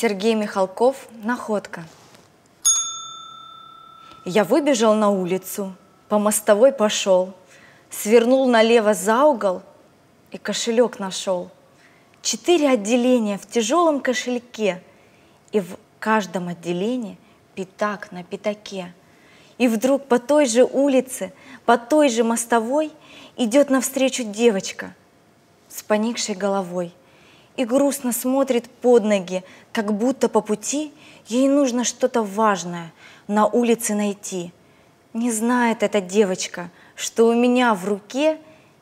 Сергей Михалков «Находка». Я выбежал на улицу, по мостовой пошел, Свернул налево за угол и кошелек нашел. Четыре отделения в тяжелом кошельке, И в каждом отделении пятак на пятаке. И вдруг по той же улице, по той же мостовой Идет навстречу девочка с поникшей головой и грустно смотрит под ноги, как будто по пути ей нужно что-то важное на улице найти. Не знает эта девочка, что у меня в руке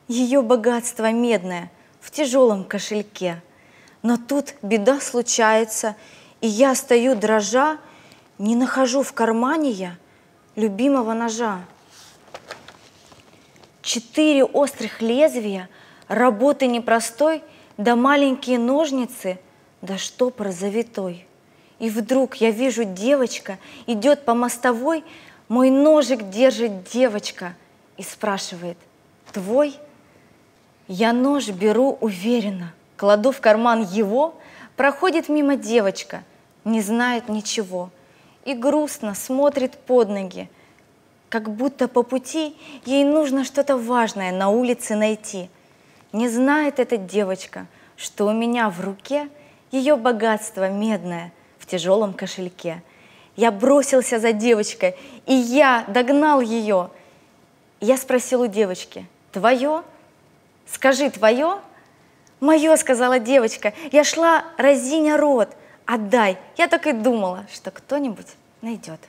ее богатство медное в тяжелом кошельке. Но тут беда случается, и я стою дрожа, не нахожу в кармане я любимого ножа. Четыре острых лезвия, работы непростой – да маленькие ножницы, да штопор завитой. И вдруг я вижу, девочка идет по мостовой, мой ножик держит девочка и спрашивает, твой? Я нож беру уверенно, кладу в карман его, проходит мимо девочка, не знает ничего и грустно смотрит под ноги, как будто по пути ей нужно что-то важное на улице найти – не знает эта девочка, что у меня в руке ее богатство медное в тяжелом кошельке. Я бросился за девочкой, и я догнал ее. Я спросил у девочки, твое? Скажи, твое? Мое, сказала девочка. Я шла разиня рот. Отдай. Я так и думала, что кто-нибудь найдет.